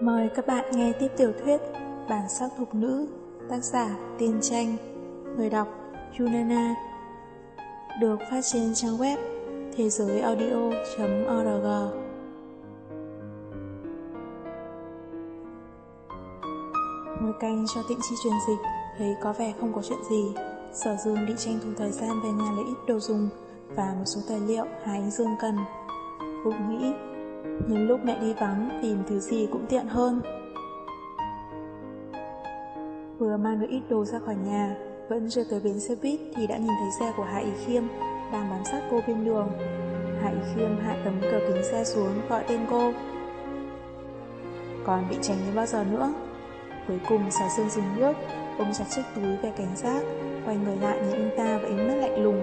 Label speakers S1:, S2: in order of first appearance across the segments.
S1: Mời các bạn nghe tiếp tiểu thuyết Bản sắc thục nữ, tác giả Tiên Tranh, người đọc Junana, được phát trên trang web thế giới audio.org. Ngồi canh cho tịnh chi truyền dịch, thấy có vẻ không có chuyện gì. Sở Dương Định tranh thủ thời gian về nhà lấy ít đồ dùng và một số tài liệu Hà Ánh Dương cần. Bụng nghĩ nhưng lúc mẹ đi vắng tìm thứ gì cũng tiện hơn. Vừa mang được ít đồ ra khỏi nhà, vẫn chưa tới bến xe buýt thì đã nhìn thấy xe của Hạ Ý Khiêm đang bám sát cô bên đường. Hạ Ý Khiêm hạ tấm cửa kính xe xuống gọi tên cô. Còn bị tránh đến bao giờ nữa? Cuối cùng xà xương dừng bước, ôm chặt chiếc túi về cảnh giác, quay người lại nhìn anh ta với ánh mắt lạnh lùng.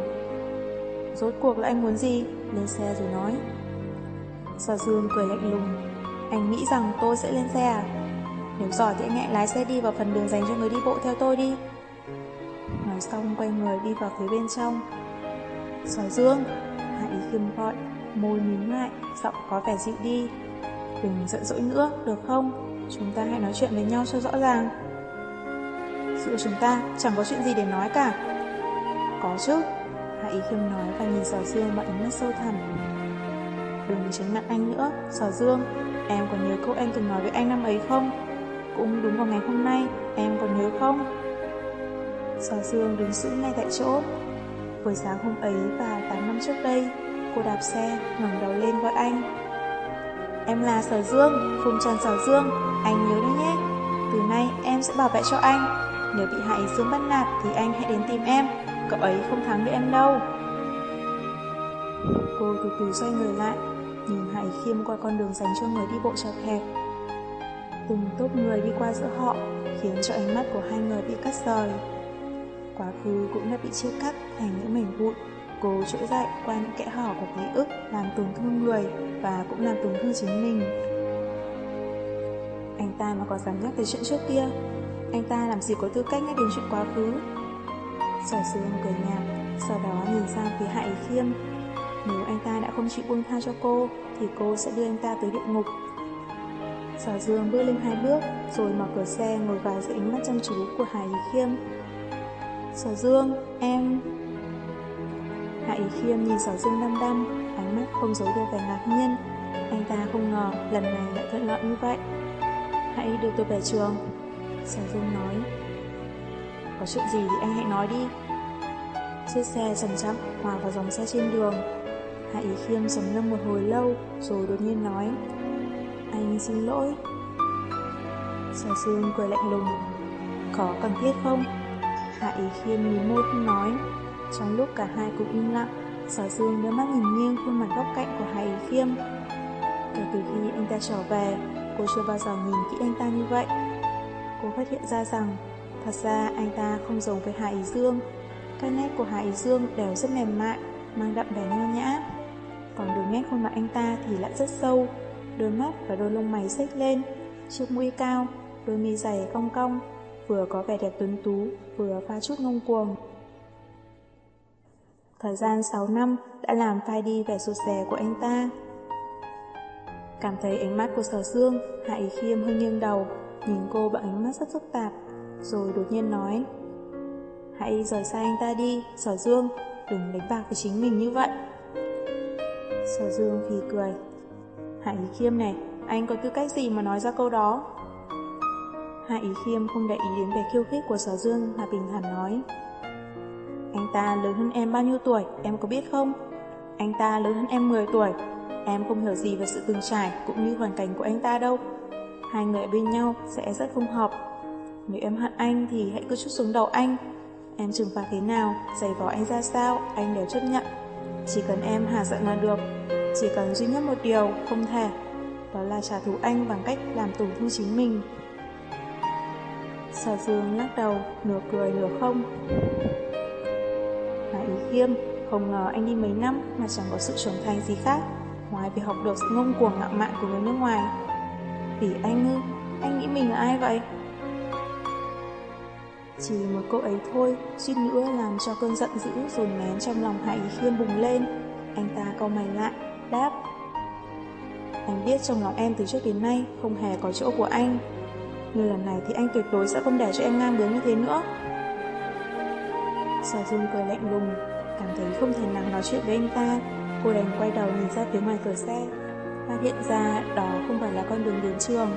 S1: Rốt cuộc là anh muốn gì? Lên xe rồi nói. Sở Dương cười lạnh lùng. Anh nghĩ rằng tôi sẽ lên xe à? Nếu giỏi thì anh hãy lái xe đi vào phần đường dành cho người đi bộ theo tôi đi. Nói xong quay người đi vào phía bên trong. Sở Dương, Hạ ý khiêm gọi, Môi mím lại, Giọng có vẻ dịu đi. Đừng giận dỗi nữa, được không? Chúng ta hãy nói chuyện với nhau cho rõ ràng. Giữa chúng ta chẳng có chuyện gì để nói cả. Có chứ, Hạ ý khiêm nói và nhìn Sở Dương bằng ánh mắt sâu thẳm. Đừng tránh mặt anh nữa, Sở Dương Em còn nhớ câu em từng nói với anh năm ấy không? Cũng đúng vào ngày hôm nay Em còn nhớ không? Sở Dương đứng giữ ngay tại chỗ. Với sáng hôm ấy và 8 năm trước đây Cô đạp xe, ngẩng đầu lên gọi anh. Em là Sở Dương, Phùng Trần Sở Dương Anh nhớ đấy nhé. Từ nay em sẽ bảo vệ cho anh. Nếu bị hại Dương bắt nạt thì anh hãy đến tìm em. Cậu ấy không thắng được em đâu. Cô từ từ xoay người lại nhìn Hải Khiêm qua con đường dành cho người đi bộ chật hẹp. Từng tốp người đi qua giữa họ khiến cho ánh mắt của hai người bị cắt rời. Quá khứ cũng đã bị chia cắt thành những mảnh vụn. cố trỗi dậy qua những kẽ hở của ký ức làm tổn thương người và cũng làm tổn thương chính mình. Anh ta mà có dám nhắc tới chuyện trước kia, anh ta làm gì có tư cách nhắc đến chuyện quá khứ. Sở sư cười nhạt, sau đó nhìn sang phía Hải Khiêm nếu anh ta đã không chịu buông tha cho cô, thì cô sẽ đưa anh ta tới địa ngục. Sở Dương bước lên hai bước, rồi mở cửa xe ngồi vào dưới ánh mắt chăm chú của Hải Ý Khiêm. Sở Dương, em... Hải Ý Khiêm nhìn Sở Dương đăm đăm, ánh mắt không giấu được vẻ ngạc nhiên. Anh ta không ngờ lần này lại thuận lợi như vậy. Hãy đưa tôi về trường. Sở Dương nói. Có chuyện gì thì anh hãy nói đi. Chiếc xe chậm chậm hòa vào dòng xe trên đường Hạ Ý Khiêm sầm ngâm một hồi lâu, Rồi đột nhiên nói, Anh xin lỗi. Sở Sương cười lạnh lùng, Có cần thiết không? Hạ Ý Khiêm nhìn môi không nói. Trong lúc cả hai cũng im lặng, Sở Dương đưa mắt nhìn nghiêng khuôn mặt góc cạnh của Hạ Ý Khiêm. Kể từ khi anh ta trở về, Cô chưa bao giờ nhìn kỹ anh ta như vậy. Cô phát hiện ra rằng, Thật ra anh ta không giống với Hạ Ý Dương. Cái nét của Hạ Ý Dương đều rất mềm mại, Mang đậm vẻ nho nhã còn đường nét khuôn mặt anh ta thì lại rất sâu, đôi mắt và đôi lông mày xếch lên, chiếc mũi cao, đôi mi dày cong cong, vừa có vẻ đẹp tuấn tú, vừa pha chút ngông cuồng. Thời gian 6 năm đã làm phai đi vẻ sụt rè của anh ta. Cảm thấy ánh mắt của sở dương, Hạ Ý Khiêm hơi nghiêng đầu, nhìn cô bằng ánh mắt rất phức tạp, rồi đột nhiên nói Hãy rời xa anh ta đi, sở dương, đừng đánh bạc với chính mình như vậy. Sở Dương phì cười. Hạ Ý Khiêm này, anh có tư cách gì mà nói ra câu đó? Hạ Ý Khiêm không để ý đến vẻ khiêu khích của Sở Dương mà bình thản nói. Anh ta lớn hơn em bao nhiêu tuổi, em có biết không? Anh ta lớn hơn em 10 tuổi, em không hiểu gì về sự từng trải cũng như hoàn cảnh của anh ta đâu. Hai người bên nhau sẽ rất không hợp. Nếu em hận anh thì hãy cứ chút xuống đầu anh. Em trừng phạt thế nào, giày vò anh ra sao, anh đều chấp nhận. Chỉ cần em hạ giận là được chỉ cần duy nhất một điều không thể Đó là trả thù anh bằng cách làm tổn thương chính mình. Sở dương lắc đầu Nửa cười nửa không. Mà ý khiêm Không ngờ anh đi mấy năm Mà chẳng có sự trưởng thành gì khác Ngoài việc học được sự ngông cuồng ngạo mạn của người nước ngoài. Vì anh ư Anh nghĩ mình là ai vậy? Chỉ một câu ấy thôi, suýt nữa làm cho cơn giận dữ dồn nén trong lòng Hạ Ý Khiêm bùng lên. Anh ta câu mày lại, đáp. anh biết trong lòng em từ trước đến nay không hề có chỗ của anh. Nhưng lần này thì anh tuyệt đối sẽ không để cho em ngang bướng như thế nữa. Sở Dương cười lạnh lùng, cảm thấy không thể nào nói chuyện với anh ta. Cô đành quay đầu nhìn ra phía ngoài cửa xe, phát hiện ra đó không phải là con đường đến trường.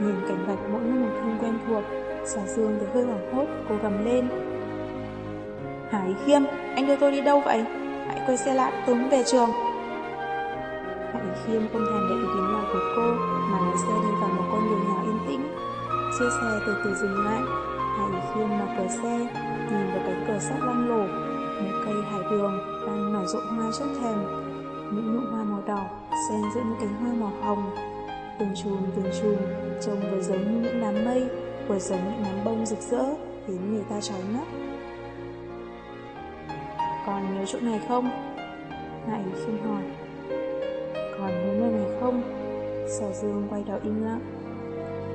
S1: Nhìn cảnh vật mỗi lúc một không quen thuộc, Sở Dương thấy hơi hoảng hốt, cô gầm lên. Hải Khiêm, anh đưa tôi đi đâu vậy? Hãy quay xe lại, tôi về trường. Hải Khiêm không thèm để ý đến lời của cô, mà lái xe đi vào một con đường nhỏ yên tĩnh. Chiếc xe từ từ dừng lại, Hải Khiêm mở cửa xe, nhìn vào cánh cửa sắt lăng lổ, một cây hải đường đang nở rộ hoa trước thềm. Những nụ hoa màu đỏ xen giữa những cánh hoa màu hồng, từng chùm từng chùm trông vừa giống như những đám mây, vừa giống những đám bông rực rỡ, khiến người ta trói mắt. Còn nhớ chỗ này không? Hải xin hỏi. Còn nhớ nơi này không? Sở Dương quay đầu im lặng.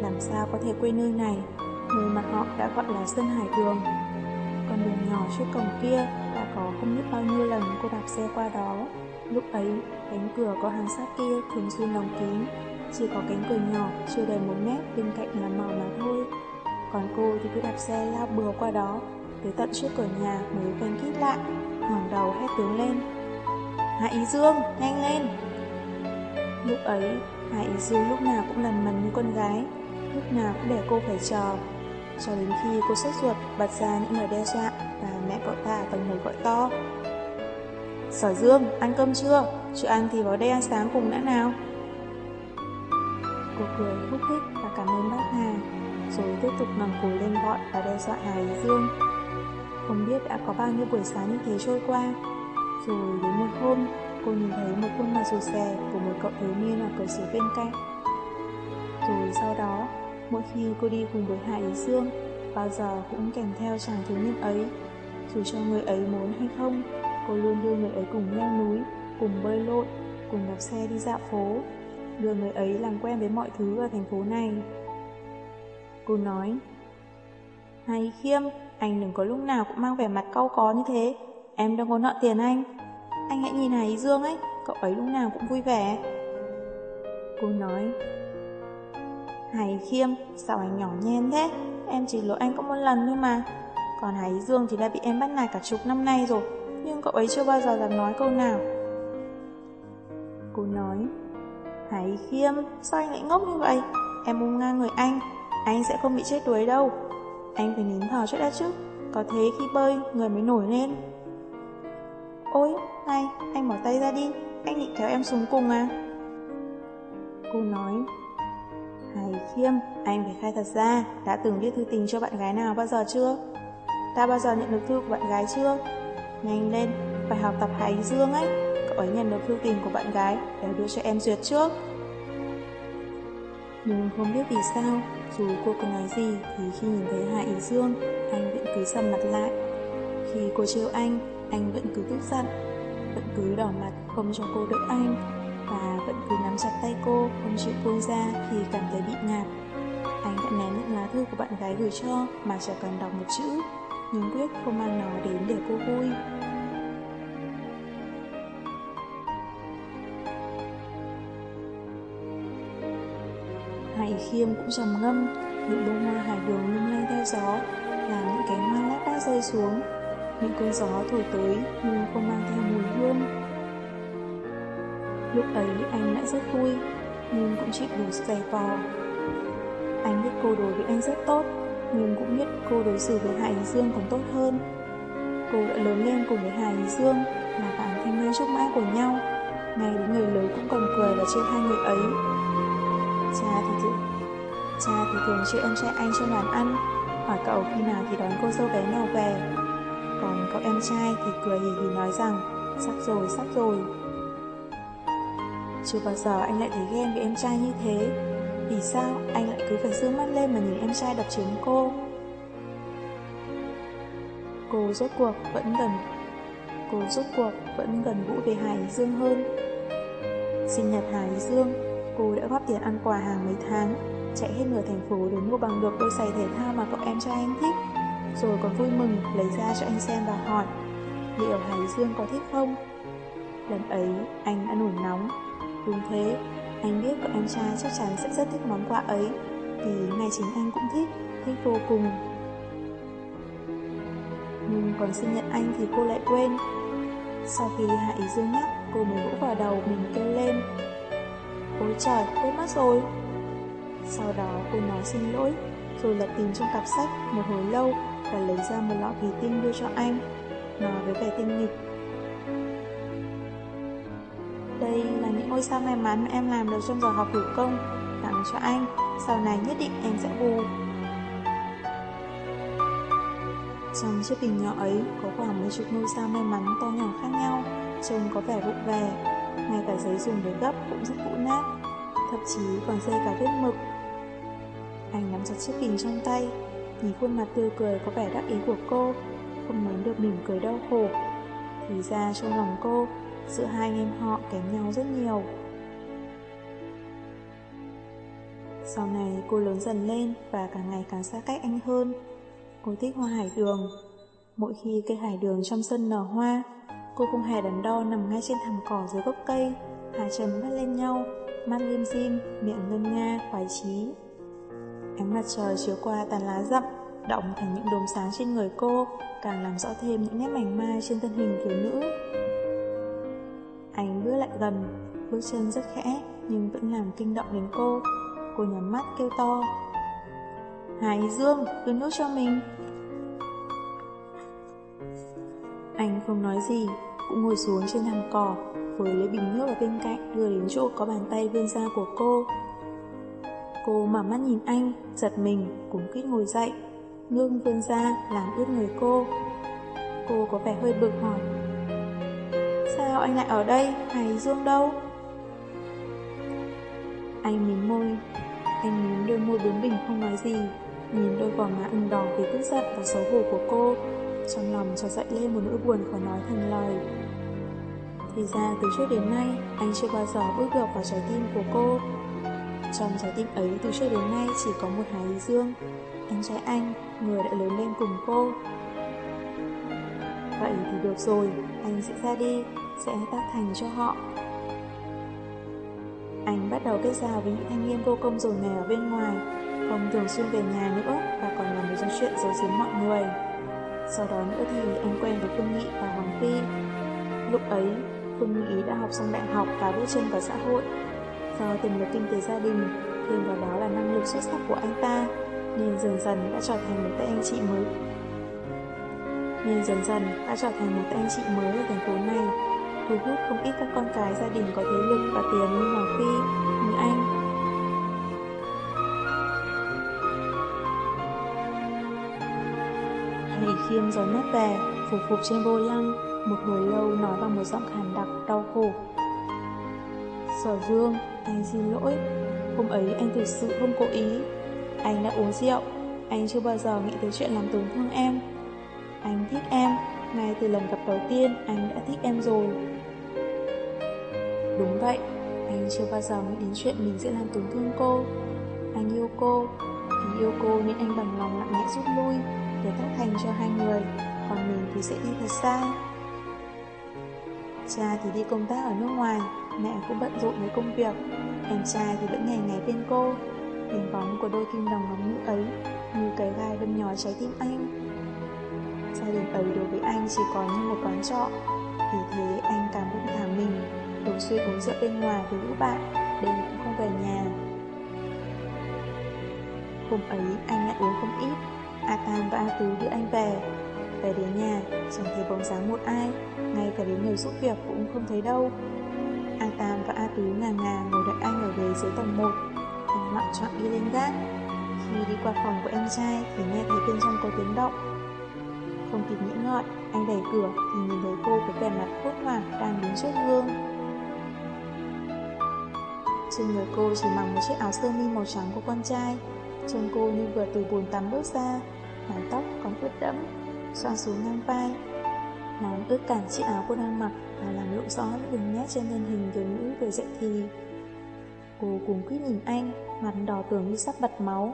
S1: Làm sao có thể quên nơi này, nơi mà họ đã gọi là sân hải đường. Con đường nhỏ trước cổng kia đã có không biết bao nhiêu lần cô đạp xe qua đó. Lúc ấy, cánh cửa có hàng sát kia thường xuyên lòng kín, chỉ có cánh cửa nhỏ chưa đầy một mét bên cạnh là màu mà thôi. Còn cô thì cứ đạp xe lao bừa qua đó, tới tận trước cửa nhà mới quen kít lại, ngẩng đầu hét tướng lên. Hạ Ý Dương, nhanh lên! Lúc ấy, Hạ Ý Dương lúc nào cũng lần mần như con gái, lúc nào cũng để cô phải chờ. Cho đến khi cô sốt ruột bật ra những lời đe dọa và mẹ cậu ta ở tầng một gọi to. Sở Dương, ăn cơm chưa? Chưa ăn thì vào đây ăn sáng cùng đã nào. Cô cười khúc khích và cảm ơn bác Hà, rồi tiếp tục ngẩng cổ lên gọi và đe dọa Hà Ý Dương. Không biết đã có bao nhiêu buổi sáng như thế trôi qua. Rồi đến một hôm, cô nhìn thấy một khuôn mặt rụt rè của một cậu thiếu niên ở cửa sổ bên cạnh. Rồi sau đó, mỗi khi cô đi cùng với Hạ Ý Dương, bao giờ cũng kèm theo chàng thiếu niên ấy. Dù cho người ấy muốn hay không, cô luôn đưa người ấy cùng leo núi, cùng bơi lội, cùng đạp xe đi dạo phố, đưa người ấy làm quen với mọi thứ ở thành phố này. Cô nói, hay Khiêm, anh đừng có lúc nào cũng mang vẻ mặt cau có như thế, em đang có nợ tiền anh. Anh hãy nhìn Hải Dương ấy, cậu ấy lúc nào cũng vui vẻ. Cô nói, Hải Khiêm, sao anh nhỏ nhen thế? Em chỉ lỗi anh có một lần thôi mà. Còn Hải Dương thì đã bị em bắt nạt cả chục năm nay rồi, nhưng cậu ấy chưa bao giờ dám nói câu nào. Cô nói, Hải Khiêm, sao anh lại ngốc như vậy? Em ôm ngang người anh, anh sẽ không bị chết đuối đâu. Anh phải nín thở trước đã chứ, có thế khi bơi người mới nổi lên. Ôi, này, anh bỏ tay ra đi, anh định kéo em xuống cùng à? Cô nói, Hải Khiêm, anh phải khai thật ra, đã từng viết thư tình cho bạn gái nào bao giờ chưa? Ta bao giờ nhận được thư của bạn gái chưa? Nhanh lên, phải học tập Hải Dương ấy, cậu ấy nhận được thư tình của bạn gái để đưa cho em duyệt trước. Nhưng không biết vì sao, dù cô có nói gì thì khi nhìn thấy Hạ Ý Dương, anh vẫn cứ sầm mặt lại. Khi cô trêu anh, anh vẫn cứ tức giận, vẫn cứ đỏ mặt không cho cô đỡ anh, và vẫn cứ nắm chặt tay cô, không chịu buông ra khi cảm thấy bị ngạt. Anh đã ném những lá thư của bạn gái gửi cho mà chẳng cần đọc một chữ, nhưng quyết không mang nó đến để cô vui. Khiêm cũng trầm ngâm, những bông hoa hải đường lung lay theo gió, làm những cánh hoa lát đác rơi xuống. Những cơn gió thổi tới nhưng không mang theo mùi hương. Lúc ấy anh đã rất vui, nhưng cũng chịu đủ dày vò. Anh biết cô đối với anh rất tốt, nhưng cũng biết cô đối xử với Hải Dương còn tốt hơn. Cô đã lớn lên cùng với Hải Dương, là bạn thanh mai trúc mã của nhau. Ngay đến người lớn cũng còn cười và trên hai người ấy. Cha thì thường, chơi em trai anh trong bàn ăn, hỏi cậu khi nào thì đón cô dâu bé nào về. Còn cậu em trai thì cười hì hì nói rằng, sắp rồi, sắp rồi. Chưa bao giờ anh lại thấy ghen với em trai như thế. Vì sao anh lại cứ phải dương mắt lên mà nhìn em trai đập chiếm cô? Cô rốt cuộc vẫn gần Cô rốt cuộc vẫn gần gũi về Hải Dương hơn. Sinh nhật Hải Dương Cô đã góp tiền ăn quà hàng mấy tháng. Chạy hết nửa thành phố để mua bằng được đôi giày thể thao mà cậu em trai anh thích Rồi còn vui mừng lấy ra cho anh xem và hỏi Liệu Hải Dương có thích không? Lần ấy anh đã nổi nóng Đúng thế, anh biết cậu em trai chắc chắn sẽ rất thích món quà ấy, vì ngay chính anh cũng thích, thích vô cùng. Nhưng còn sinh nhật anh thì cô lại quên. Sau khi Hải Dương nhắc, cô mới vỗ vào đầu mình kêu lên. Ôi trời, quên mất rồi. Sau đó cô nói xin lỗi, rồi lật tìm trong cặp sách một hồi lâu và lấy ra một lọ thủy tinh đưa cho anh, nói với vẻ tinh nghịch. Đây là những ngôi sao may mắn mà em làm được trong giờ học thủ công, tặng cho anh, sau này nhất định em sẽ bù. Trong chiếc bình nhỏ ấy có khoảng mấy chục ngôi sao may mắn to nhỏ khác nhau, trông có vẻ vụng về, ngay cả giấy dùng để gấp cũng rất cũ nát, thậm chí còn dây cả vết mực. Anh nắm chặt chiếc bình trong tay, nhìn khuôn mặt tươi cười có vẻ đắc ý của cô, không nén được mỉm cười đau khổ. Thì ra trong lòng cô, giữa hai anh em họ kém nhau rất nhiều. Sau này cô lớn dần lên và càng ngày càng xa cách anh hơn. Cô thích hoa hải đường. Mỗi khi cây hải đường trong sân nở hoa, cô không hề đắn đo nằm ngay trên thảm cỏ dưới gốc cây, hai chân bắt lên nhau, mắt lim dim, miệng ngân nga, khoái chí. Ánh mặt trời chiếu qua tàn lá rậm, động thành những đốm sáng trên người cô, càng làm rõ thêm những nét mảnh mai trên thân hình thiếu nữ. Anh bước lại gần, bước chân rất khẽ nhưng vẫn làm kinh động đến cô. Cô nhắm mắt kêu to. Hải Dương, đưa nước cho mình. Anh không nói gì, cũng ngồi xuống trên thảm cỏ, với lấy bình nước ở bên cạnh đưa đến chỗ có bàn tay vươn ra của cô. Cô mở mắt nhìn anh, giật mình, cúm kít ngồi dậy. ngưng vươn ra, làm ướt người cô. Cô có vẻ hơi bực hỏi. Sao anh lại ở đây, hay Dương đâu? Anh mím môi, anh mím đôi môi bướng bỉnh không nói gì, nhìn đôi gò má ửng đỏ vì tức giận và xấu hổ của cô. Trong lòng cho dậy lên một nỗi buồn khó nói thành lời. Thì ra từ trước đến nay, anh chưa bao giờ bước được vào trái tim của cô. Trong trái tim ấy từ trước đến nay chỉ có một Hải Dương, anh trai anh, người đã lớn lên cùng cô. Vậy thì được rồi, anh sẽ ra đi, sẽ tác thành cho họ. Anh bắt đầu kết giao với những thanh niên vô công rồi này ở bên ngoài, không thường xuyên về nhà nữa và còn làm một chuyện giấu giếm mọi người. Sau đó nữa thì anh quen với Phương Nghị và Hoàng Phi. Lúc ấy, Phương Nghị đã học xong đại học và bước chân vào xã hội. Do tiềm lực kinh tế gia đình, thêm vào đó là năng lực xuất sắc của anh ta, nên dần dần đã trở thành một tay anh chị mới. Nên dần dần đã trở thành một tay anh chị mới ở thành phố này, thu hút không ít các con cái gia đình có thế lực và tiền như Hoàng Phi, như anh. Thầy khiêm gió mát về, phục phục trên vô lăng, một hồi lâu nói bằng một giọng khàn đặc, đau khổ. Sở Dương, anh xin lỗi, hôm ấy anh thực sự không cố ý. Anh đã uống rượu, anh chưa bao giờ nghĩ tới chuyện làm tổn thương em. Anh thích em, ngay từ lần gặp đầu tiên anh đã thích em rồi. Đúng vậy, anh chưa bao giờ nghĩ đến chuyện mình sẽ làm tổn thương cô. Anh yêu cô, vì yêu cô nên anh bằng lòng lặng lẽ rút lui để tác thành cho hai người, còn mình thì sẽ đi thật xa. Cha thì đi công tác ở nước ngoài, mẹ cũng bận rộn với công việc, em trai thì vẫn ngày ngày bên cô. Hình bóng của đôi kim đồng ngóng nữ ấy như cái gai đâm nhói trái tim anh. Gia đình ấy đối với anh chỉ có như một quán trọ, vì thế anh càng bụng thả mình, thường xuyên uống rượu bên ngoài với lũ bạn, đêm cũng không về nhà. Hôm ấy anh lại uống không ít, A Tam và A Tứ đưa anh về. Về đến nhà, chẳng thấy bóng dáng một ai, ngay cả đến người giúp việc cũng không thấy đâu. A tú Tứ ngà ngà ngồi đợi anh ở ghế dưới tầng 1. Anh lặng chọn đi lên gác. Khi đi qua phòng của em trai thì nghe thấy bên trong có tiếng động. Không kịp nghĩ ngợi, anh đẩy cửa thì nhìn thấy cô với vẻ mặt hốt hoảng đang đứng trước gương. Trên người cô chỉ mặc một chiếc áo sơ mi màu trắng của con trai, Trông cô như vừa từ bồn tắm bước ra, mái tóc còn ướt đẫm, Xoan xuống ngang vai. Nóng ướt cản chiếc áo cô đang mặc và làm lộ rõ những đường nét trên thân hình thiếu nữ vừa dậy thì. Cô cuống quýt nhìn anh, mặt đỏ tưởng như sắp bật máu.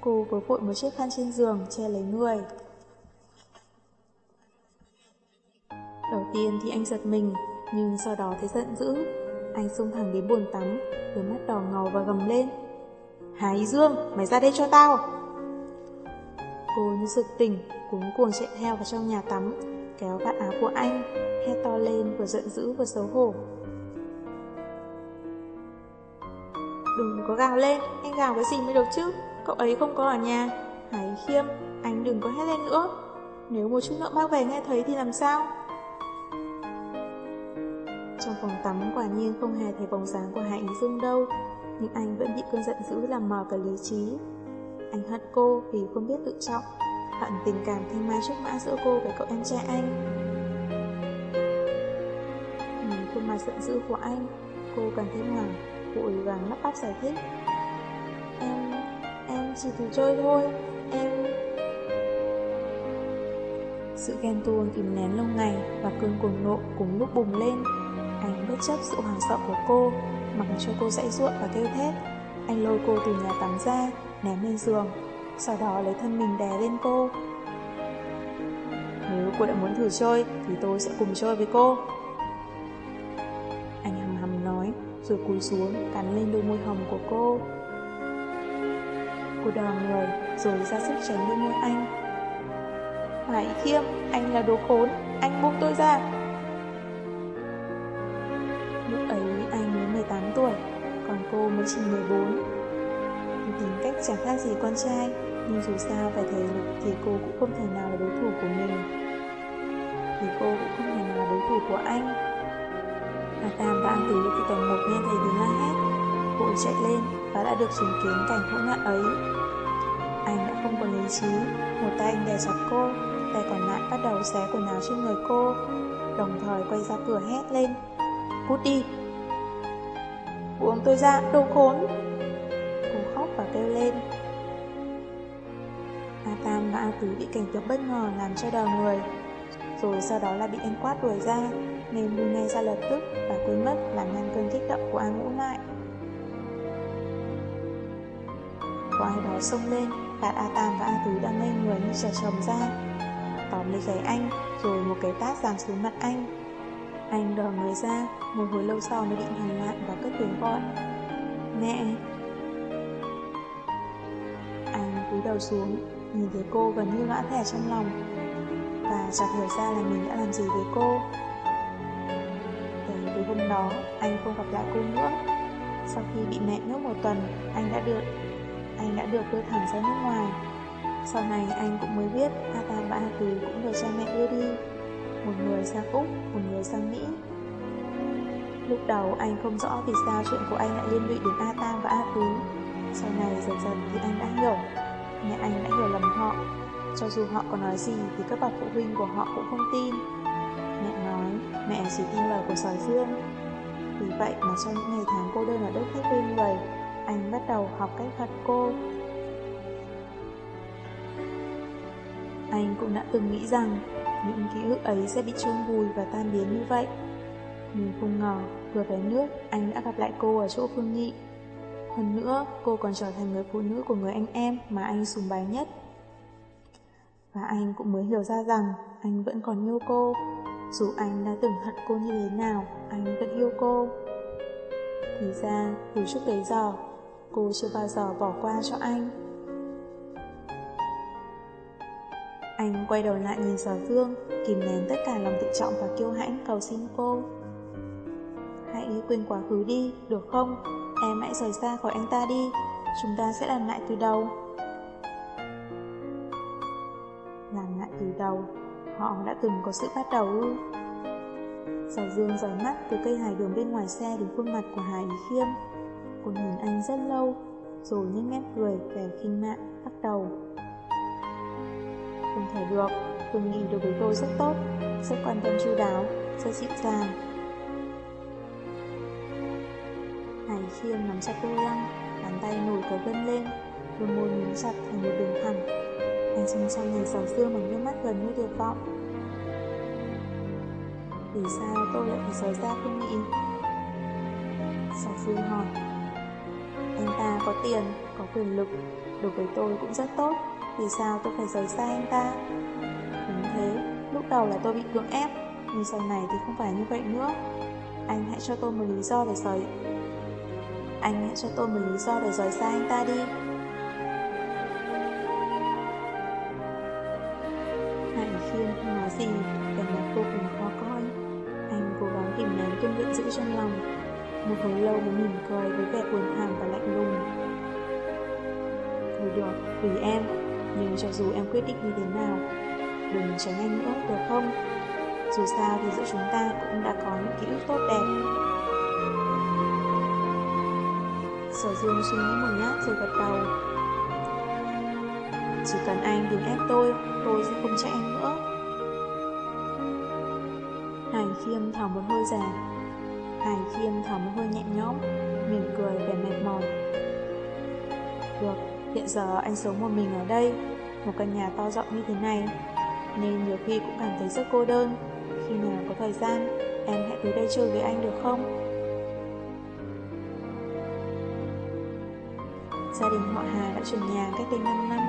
S1: Cô vừa vội một chiếc khăn trên giường che lấy người. Đầu tiên thì anh giật mình, nhưng sau đó thấy giận dữ. anh xông thẳng đến bồn tắm, đôi mắt đỏ ngầu và gầm lên. "Hải Dương, mày ra đây cho tao! Cô như sực tỉnh, cuống cuồng chạy theo vào trong nhà tắm, kéo vạt áo của anh, hét to lên vừa giận dữ vừa xấu hổ. Đừng có gào lên, anh gào cái gì mới được chứ, cậu ấy không có ở nhà. Hải khiêm, anh đừng có hét lên nữa. Nếu một chút nữa bác về nghe thấy thì làm sao? Trong phòng tắm quả nhiên không hề thấy bóng dáng của Hải Ý Dương đâu, nhưng anh vẫn bị cơn giận dữ làm mờ cả lý trí. Anh hận cô vì không biết tự trọng, hận tình cảm thanh mai trúc mã giữa cô với cậu em trai anh. Ừ, Nhìn khuôn mặt giận dữ của anh, cô càng thêm hoảng, vội vàng lắp bắp giải thích. Em, em chỉ thử chơi thôi, em... Sự ghen tuông kìm nén lâu ngày và cơn cuồng nộ cùng lúc bùng lên. Anh bất chấp sự hoảng sợ của cô, mặc cho cô dãy ruộng và kêu thét. Anh lôi cô từ nhà tắm ra, ném lên giường, sau đó lấy thân mình đè lên cô. Nếu cô đã muốn thử chơi, thì tôi sẽ cùng chơi với cô. Anh hầm hầm nói, rồi cúi xuống, cắn lên đôi môi hồng của cô. Cô đò người, rồi ra sức tránh đôi môi anh. Hải khiêm, anh là đồ khốn, anh buông tôi ra. Lúc ấy anh mới 18 tuổi, còn cô mới chỉ 14. Tính cách chẳng khác gì con trai, nhưng dù sao phải thể lực thì cô cũng không thể nào là đối thủ của mình. Thì cô cũng không thể nào là đối thủ của anh. Hà Tam và An Tứ từ tầng 1 nghe thấy tiếng la hét, vội chạy lên và đã được chứng kiến cảnh hỗn loạn ấy. Anh đã không còn lý trí, một tay anh đè chặt cô, tay còn lại bắt đầu xé quần áo trên người cô, đồng thời quay ra cửa hét lên. Cút đi! Buông tôi ra, đồ khốn! Kêu lên. A Tam và A Tứ bị cảnh tượng bất ngờ làm cho đờ người, rồi sau đó là bị anh quát đuổi ra, nên lui ngay ra lập tức và quên mất làm ngăn cơn kích động của A Ngũ lại. Có ai đó xông lên, đạt A Tam và A Tứ đang ngây người như trẻ trồng ra, tóm lấy giày anh, rồi một cái tát giáng xuống mặt anh. Anh đờ người ra, một hồi lâu sau mới định hành lại và cất tiếng gọi. Mẹ! Đầu xuống, nhìn thấy cô gần như lõa thẻ trong lòng, và chợt hiểu ra là mình đã làm gì với cô. Kể từ hôm đó, anh không gặp lại cô nữa. Sau khi bị mẹ nhốt một tuần, anh đã được anh đã được đưa thẳng ra nước ngoài. Sau này anh cũng mới biết A Tam và A tứ cũng được cha mẹ đưa đi. Một người sang Úc, một người sang Mỹ. Lúc đầu anh không rõ vì sao chuyện của anh lại liên lụy đến A Tam và A Tứ. Sau này dần dần thì anh đã hiểu. Mẹ anh đã hiểu lầm họ. Cho dù họ có nói gì thì các bậc phụ huynh của họ cũng không tin. Mẹ nói, mẹ chỉ tin lời của sỏi dương. Vì vậy mà trong những ngày tháng cô đơn ở đất khách quê người, anh bắt đầu học cách hận cô. Anh cũng đã từng nghĩ rằng những ký ức ấy sẽ bị chôn vùi và tan biến như vậy. Nhưng không ngờ, vừa về nước, anh đã gặp lại cô ở chỗ Phương Nghị. Hơn nữa, cô còn trở thành người phụ nữ của người anh em mà anh sùng bái nhất. Và anh cũng mới hiểu ra rằng anh vẫn còn yêu cô. Dù anh đã từng hận cô như thế nào, anh vẫn yêu cô. Thì ra, từ trước tới giờ, cô chưa bao giờ bỏ qua cho anh. Anh quay đầu lại nhìn Sở Dương, kìm nén tất cả lòng tự trọng và kiêu hãnh cầu xin cô. Hãy quên quá khứ đi, được không? Em hãy rời xa khỏi anh ta đi, chúng ta sẽ làm lại từ đầu. Làm lại từ đầu, họ đã từng có sự bắt đầu ư. Dương rời mắt từ cây hài đường bên ngoài xe đến khuôn mặt của Hà Ý Khiêm. Cô nhìn anh rất lâu, rồi nhếch mép cười vẻ khinh mạng, bắt đầu. Không thể được, Phương nghĩ đối với tôi rất tốt, rất quan tâm chu đáo, rất dịu dàng. Khiêm nắm chặt vô lăng, bàn tay nổi cái gân lên, đôi môi nhíu chặt thành một đường thẳng. Anh chăm chăm nhìn sầu dương bằng đôi mắt gần như tuyệt vọng. Vì sao tôi lại phải rời ra không nghĩ? Sầu dương hỏi. Anh ta có tiền, có quyền lực, đối với tôi cũng rất tốt. Vì sao tôi phải rời xa anh ta? Đúng thế, lúc đầu là tôi bị cưỡng ép, nhưng sau này thì không phải như vậy nữa. anh hãy cho tôi một lý do để rời. Anh hãy cho tôi một lý do để rời xa anh ta đi. Hải Khiêm không nói gì, cảm mặt vô cùng khó coi. Anh cố gắng kìm nén cơn giận dữ trong lòng. Một hồi lâu mới mỉm cười với vẻ buồn hàm và lạnh lùng. Thôi được, tùy em, nhưng cho dù em quyết định như thế nào, đừng tránh anh nữa, được không? Dù sao thì giữa chúng ta cũng đã có những ký ức tốt đẹp. Sở Dương suy nghĩ một nhát rồi gật đầu. Chỉ cần anh đừng ép tôi, tôi sẽ không chạy anh nữa. Hải Khiêm thở một hơi dài. Hải Khiêm thở một hơi nhẹ nhõm, mỉm cười vẻ mệt mỏi. Được, hiện giờ anh sống một mình ở đây, một căn nhà to rộng như thế này, nên nhiều khi cũng cảm thấy rất cô đơn. Khi nào có thời gian, em hãy tới đây chơi với anh được không? Gia đình họ Hà đã chuyển nhà cách đây 5 năm,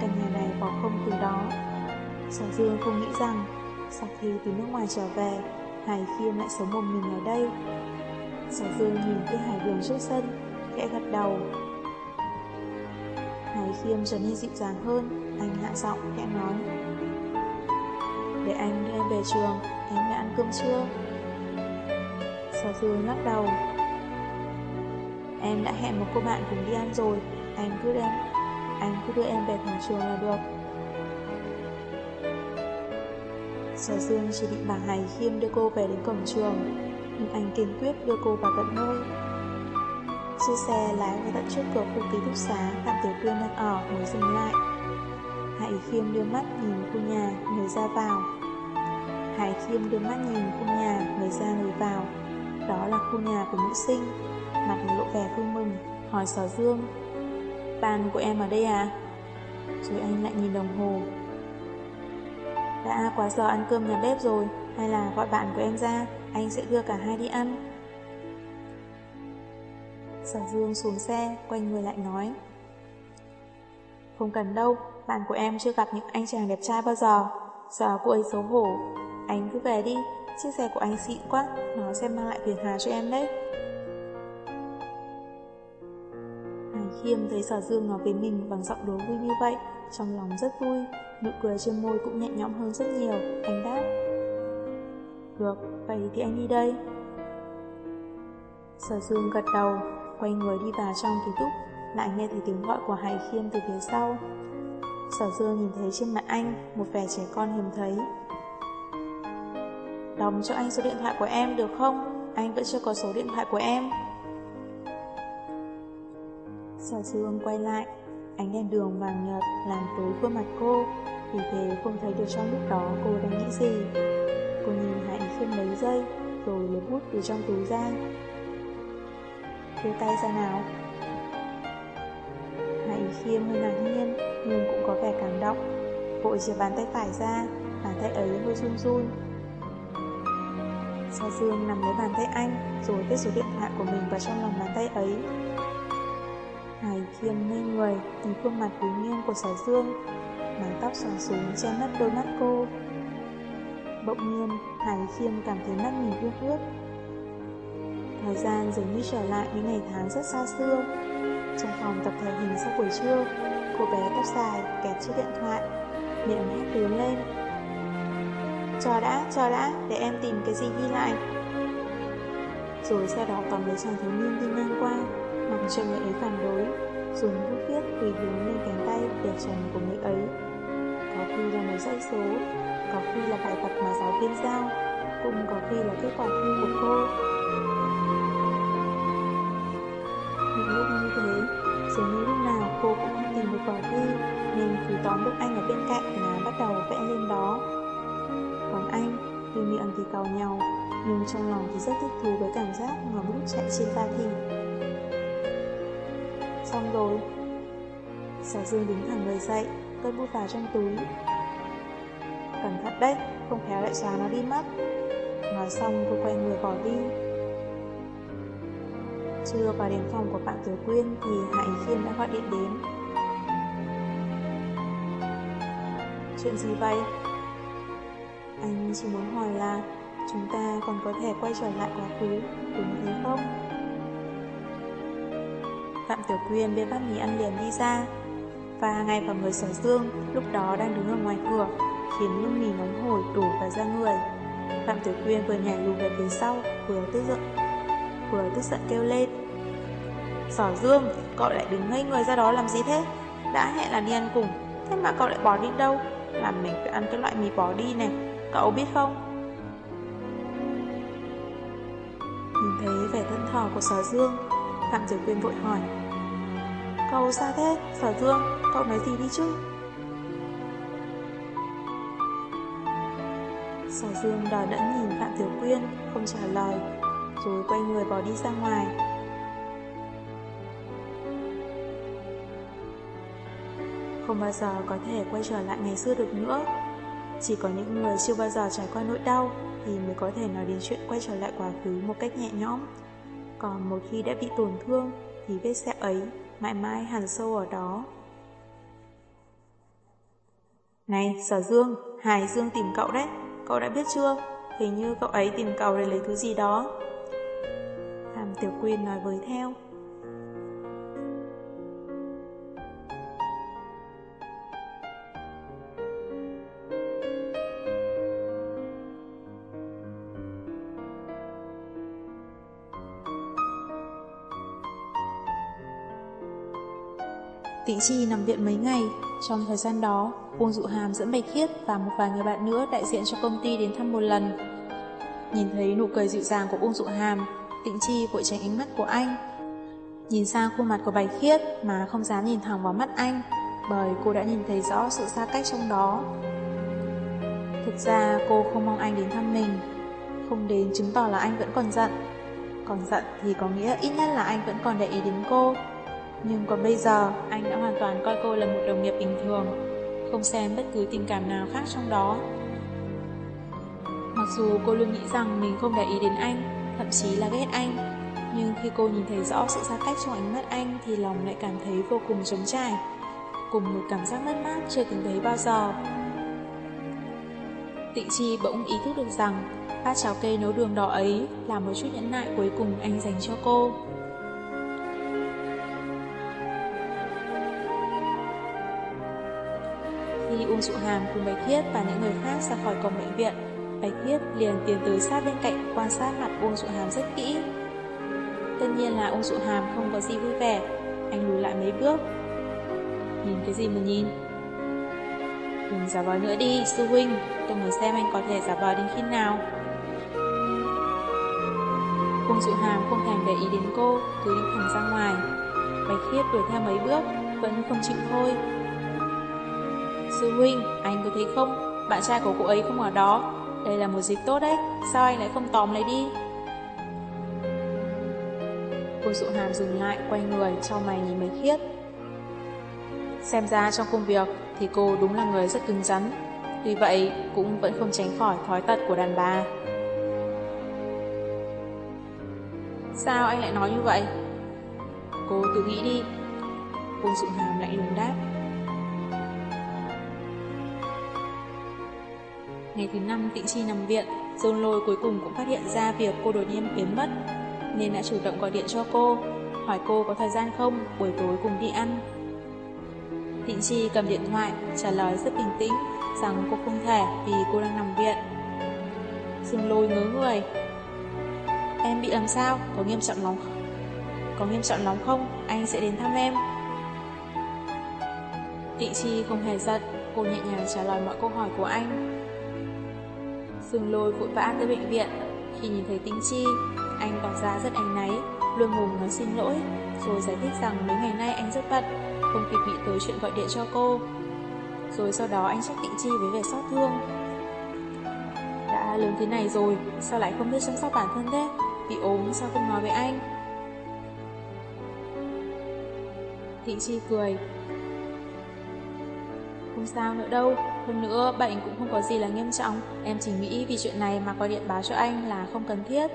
S1: căn nhà này bỏ không từ đó. Sở Dương không nghĩ rằng, sau khi từ nước ngoài trở về, Hải Khiêm lại sống một mình ở đây. Sở Dương nhìn cái hải đường trước sân, khẽ gật đầu. Hải Khiêm trở nên dịu dàng hơn, anh hạ giọng, khẽ nói. Để anh đưa em về trường, em đã ăn cơm chưa? Sở Dương lắc đầu. Em đã hẹn một cô bạn cùng đi ăn rồi, anh cứ đem, anh cứ đưa em về thẳng trường là được. Sở Dương chỉ định bà Hải Khiêm đưa cô về đến cổng trường, nhưng anh kiên quyết đưa cô vào tận nơi. Chiếc xe lái vào tận trước cửa khu ký túc xá Phạm Tiểu Quyên đang ở mới dừng lại. Hải Khiêm đưa mắt nhìn khu nhà, người ra vào. Hải Khiêm đưa mắt nhìn khu nhà, người ra người vào. Đó là khu nhà của nữ sinh. Mặt lộ vẻ vui mừng, hỏi Sở Dương. Bàn của em ở đây à? Rồi anh lại nhìn đồng hồ. Đã quá giờ ăn cơm nhà bếp rồi, hay là gọi bạn của em ra, anh sẽ đưa cả hai đi ăn. Sở Dương xuống xe, quay người lại nói. Không cần đâu, bạn của em chưa gặp những anh chàng đẹp trai bao giờ, giờ cô ấy xấu hổ. Anh cứ về đi, chiếc xe của anh xịn quá, nó sẽ mang lại phiền hà cho em đấy. Hải Khiêm thấy Sở Dương nói với mình bằng giọng đố vui như vậy, trong lòng rất vui, nụ cười trên môi cũng nhẹ nhõm hơn rất nhiều, anh đáp. Được, vậy thì anh đi đây. Sở Dương gật đầu, quay người đi vào trong ký túc, lại nghe thấy tiếng gọi của Hải Khiêm từ phía sau. Sở Dương nhìn thấy trên mặt anh một vẻ trẻ con hiếm thấy. Đóng cho anh số điện thoại của em được không? Anh vẫn chưa có số điện thoại của em. Sở Dương quay lại, ánh đèn đường vàng nhợt làm tối khuôn mặt cô, vì thế không thấy được trong lúc đó cô đang nghĩ gì. Cô nhìn Hải Khiêm mấy giây, rồi lấy bút từ trong túi ra. Đưa tay ra nào. Hải Khiêm hơi ngạc nhiên, nhưng cũng có vẻ cảm động. Vội chia bàn tay phải ra, bàn tay ấy hơi run run. Sao Dương nằm lấy bàn tay anh, rồi viết số điện thoại của mình vào trong lòng bàn tay ấy. Hải ngây người, nhìn khuôn mặt quý nghiêng của Sở Dương, mái tóc xòa xuống che mất đôi mắt cô. Bỗng nhiên, Hải Khiêm cảm thấy mắt mình ướt ướt. Thời gian dường như trở lại những ngày tháng rất xa xưa. Trong phòng tập thể hình sau buổi trưa, cô bé tóc dài kẹp chiếc điện thoại, miệng hét lớn lên. cho đã, cho đã, để em tìm cái gì ghi lại. Rồi sau đó tóm lấy chàng thiếu niên đi ngang qua, mặc cho người ấy phản đối, dùng bút viết tùy hướng lên cánh tay để trần của người ấy. Có khi là một dãy số, có khi là bài tập mà giáo viên giao, cũng có khi là kết quả thi của cô. Những lúc như thế, dường như lúc nào cô cũng không tìm được quả thi, nên cứ tóm bức anh ở bên cạnh là bắt đầu vẽ lên đó. Còn anh, từ miệng thì cào nhau, nhưng trong lòng thì rất thích thú với cảm giác mà bút chạy trên da thịt. Xong rồi. Sở Dương đứng thẳng người dậy, cất bút vào trong túi. Cẩn thận đấy, không khéo lại xóa nó đi mất. Nói xong cô quay người bỏ đi. Chưa vào đến phòng của bạn Tiểu Quyên thì Hạ Ý Khiêm đã gọi điện đến. Chuyện gì vậy? Anh chỉ muốn hỏi là chúng ta còn có thể quay trở lại quá khứ, đúng thế không? Tiểu Quyên bê bát mì ăn liền đi ra, và ngay vào người sở dương, lúc đó đang đứng ở ngoài cửa, khiến nước mì nóng hổi đổ vào ra người. Phạm Tiểu Quyên vừa nhảy lùi về phía sau, vừa tức giận, vừa tức giận kêu lên. Sở Dương, cậu lại đứng ngây người ra đó làm gì thế? Đã hẹn là đi ăn cùng, thế mà cậu lại bỏ đi đâu? Làm mình phải ăn cái loại mì bỏ đi này, cậu biết không? Nhìn thấy vẻ thân thò của Sở Dương, Phạm Tiểu Quyên vội hỏi. Cậu sao thế, Sở Dương, cậu nói gì đi chứ? Sở Dương đỏ đẫn nhìn Phạm Tiểu Quyên, không trả lời, rồi quay người bỏ đi ra ngoài. Không bao giờ có thể quay trở lại ngày xưa được nữa. Chỉ có những người chưa bao giờ trải qua nỗi đau thì mới có thể nói đến chuyện quay trở lại quá khứ một cách nhẹ nhõm. Còn một khi đã bị tổn thương thì vết sẹo ấy mãi mãi hằn sâu ở đó. Này, Sở Dương, Hải Dương tìm cậu đấy, cậu đã biết chưa? Hình như cậu ấy tìm cậu để lấy thứ gì đó. Hàm Tiểu Quyên nói với theo. Tịnh Chi nằm viện mấy ngày, trong thời gian đó, Uông Dụ Hàm dẫn Bạch Khiết và một vài người bạn nữa đại diện cho công ty đến thăm một lần. Nhìn thấy nụ cười dịu dàng của Uông Dụ Hàm, Tịnh Chi vội tránh ánh mắt của anh. Nhìn sang khuôn mặt của Bạch Khiết mà không dám nhìn thẳng vào mắt anh, bởi cô đã nhìn thấy rõ sự xa cách trong đó. Thực ra cô không mong anh đến thăm mình, không đến chứng tỏ là anh vẫn còn giận. Còn giận thì có nghĩa ít nhất là anh vẫn còn để ý đến cô. Nhưng còn bây giờ, anh đã hoàn toàn coi cô là một đồng nghiệp bình thường, không xem bất cứ tình cảm nào khác trong đó. Mặc dù cô luôn nghĩ rằng mình không để ý đến anh, thậm chí là ghét anh, nhưng khi cô nhìn thấy rõ sự xa cách trong ánh mắt anh thì lòng lại cảm thấy vô cùng trống trải, cùng một cảm giác mất mát chưa từng thấy bao giờ. Tịnh Chi bỗng ý thức được rằng bát cháo cây nấu đường đỏ ấy là một chút nhẫn nại cuối cùng anh dành cho cô. Khi Uông Dụ Hàm cùng Bạch thiết và những người khác ra khỏi cổng bệnh viện, Bạch thiết liền tiến tới sát bên cạnh quan sát mặt Uông Dụ Hàm rất kỹ. Tất nhiên là Uông Dụ Hàm không có gì vui vẻ, anh lùi lại mấy bước. Nhìn cái gì mà nhìn? Đừng giả vờ nữa đi, sư huynh, tôi muốn xem anh có thể giả vờ đến khi nào. Uông Dụ Hàm không thèm để ý đến cô, cứ đi thẳng ra ngoài. Bạch Khiết đuổi theo mấy bước, vẫn không chịu thôi. Sư huynh, anh có thấy không? Bạn trai của cô ấy không ở đó. Đây là một dịp tốt đấy, sao anh lại không tóm lấy đi? Cô dụ hàm dừng lại, quay người, cho mày nhìn mấy khiết. Xem ra trong công việc thì cô đúng là người rất cứng rắn. Tuy vậy, cũng vẫn không tránh khỏi thói tật của đàn bà. Sao anh lại nói như vậy? Cô tự nghĩ đi. Cô dụ hàm lạnh lùng đáp. Ngày thứ năm Tịnh Chi nằm viện, Dôn Lôi cuối cùng cũng phát hiện ra việc cô đột nhiên biến mất, nên đã chủ động gọi điện cho cô, hỏi cô có thời gian không, buổi tối cùng đi ăn. Tịnh Chi cầm điện thoại, trả lời rất bình tĩnh, rằng cô không thể vì cô đang nằm viện. Dương Lôi ngớ người. Em bị làm sao? Có nghiêm trọng lắm không? Có nghiêm trọng lắm không? Anh sẽ đến thăm em. Tịnh Chi không hề giận, cô nhẹ nhàng trả lời mọi câu hỏi của anh. Phương lôi vội vã tới bệnh viện. Khi nhìn thấy Tinh Chi, anh tỏ ra rất áy náy, luôn ngùng nói xin lỗi, rồi giải thích rằng mấy ngày nay anh rất bận, không kịp nghĩ tới chuyện gọi điện cho cô. Rồi sau đó anh trách Tịnh Chi với vẻ xót thương. Đã lớn thế này rồi, sao lại không biết chăm sóc bản thân thế? Bị ốm sao không nói với anh? Tịnh Chi cười, không sao nữa đâu, hơn nữa bệnh cũng không có gì là nghiêm trọng, em chỉ nghĩ vì chuyện này mà gọi điện báo cho anh là không cần thiết.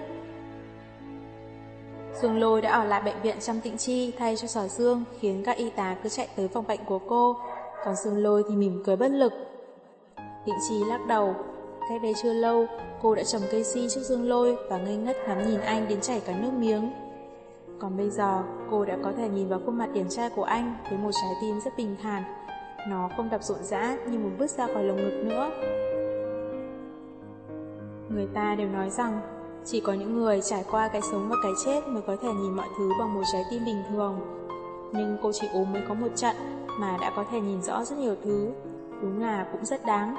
S1: Dương Lôi đã ở lại bệnh viện chăm tịnh chi thay cho sở dương khiến các y tá cứ chạy tới phòng bệnh của cô, còn Dương Lôi thì mỉm cười bất lực. Tịnh chi lắc đầu, cách đây chưa lâu, cô đã trồng cây si trước dương lôi và ngây ngất ngắm nhìn anh đến chảy cả nước miếng. Còn bây giờ, cô đã có thể nhìn vào khuôn mặt điển trai của anh với một trái tim rất bình thản. Nó không đập rộn rã như muốn bước ra khỏi lồng ngực nữa. Người ta đều nói rằng, chỉ có những người trải qua cái sống và cái chết mới có thể nhìn mọi thứ bằng một trái tim bình thường. Nhưng cô chỉ ốm mới có một trận mà đã có thể nhìn rõ rất nhiều thứ. Đúng là cũng rất đáng.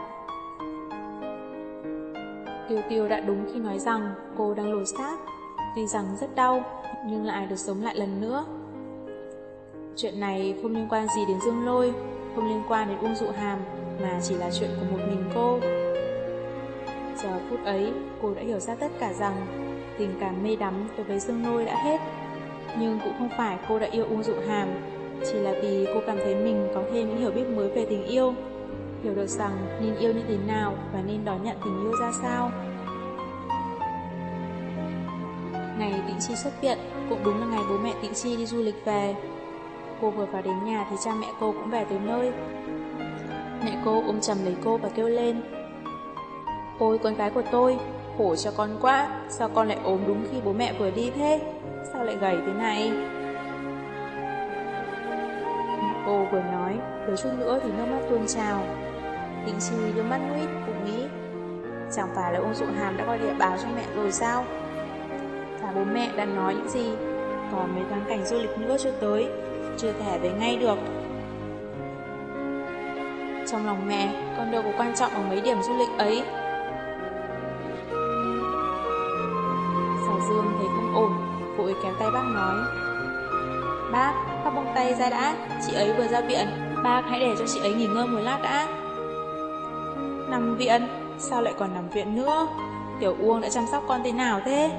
S1: Tiêu tiêu đã đúng khi nói rằng cô đang lột xác. Tuy rằng rất đau, nhưng lại được sống lại lần nữa. Chuyện này không liên quan gì đến Dương Lôi, không liên quan đến Uông Dụ Hàm, mà chỉ là chuyện của một mình cô. Giờ phút ấy, cô đã hiểu ra tất cả rằng tình cảm mê đắm đối với Dương Lôi đã hết. Nhưng cũng không phải cô đã yêu Uông Dụ Hàm, chỉ là vì cô cảm thấy mình có thêm những hiểu biết mới về tình yêu. Hiểu được rằng nên yêu như thế nào và nên đón nhận tình yêu ra sao. Ngày Tịnh Chi xuất viện cũng đúng là ngày bố mẹ Tịnh Chi đi du lịch về. Cô vừa vào đến nhà thì cha mẹ cô cũng về tới nơi. Mẹ cô ôm chầm lấy cô và kêu lên. Ôi con gái của tôi, khổ cho con quá, sao con lại ốm đúng khi bố mẹ vừa đi thế? Sao lại gầy thế này? Cô vừa nói, đôi chút nữa thì nước mắt tuôn trào. Tịnh Chi đưa mắt nguyết, cũng nghĩ. Chẳng phải là ông Dụ Hàm đã gọi điện báo cho mẹ rồi sao? Và bố mẹ đã nói những gì? Còn mấy tháng cảnh du lịch nữa chưa tới, chưa thể về ngay được. Trong lòng mẹ, con đâu có quan trọng ở mấy điểm du lịch ấy. Sở Dương thấy không ổn, vội kéo tay bác nói. Bác, bác bông tay ra đã, chị ấy vừa ra viện, bác hãy để cho chị ấy nghỉ ngơi một lát đã. Nằm viện, sao lại còn nằm viện nữa? Tiểu Uông đã chăm sóc con thế nào thế?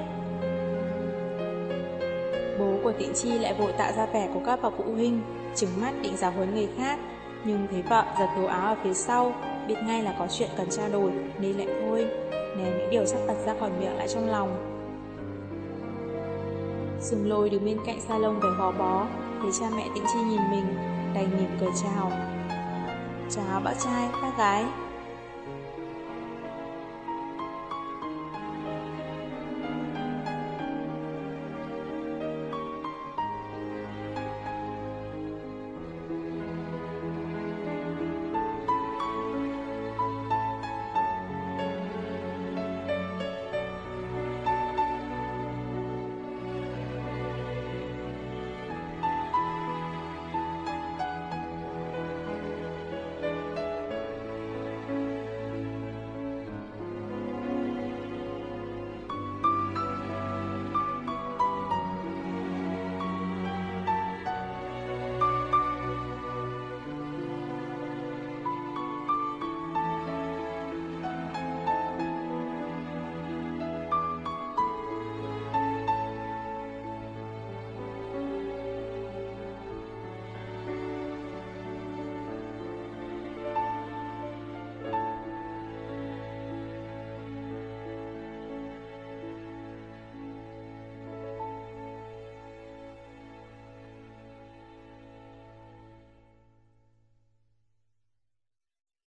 S1: Của Tịnh Chi lại vội tạo ra vẻ của các bậc phụ huynh, trừng mắt định giáo huấn người khác, nhưng thấy vợ giật đồ áo ở phía sau, biết ngay là có chuyện cần trao đổi nên lại thôi, ném những điều sắp bật ra khỏi miệng lại trong lòng. Sừng lôi đứng bên cạnh salon về gò bó, thấy cha mẹ Tịnh Chi nhìn mình, đành mỉm cười chào. Chào bác trai, bác gái.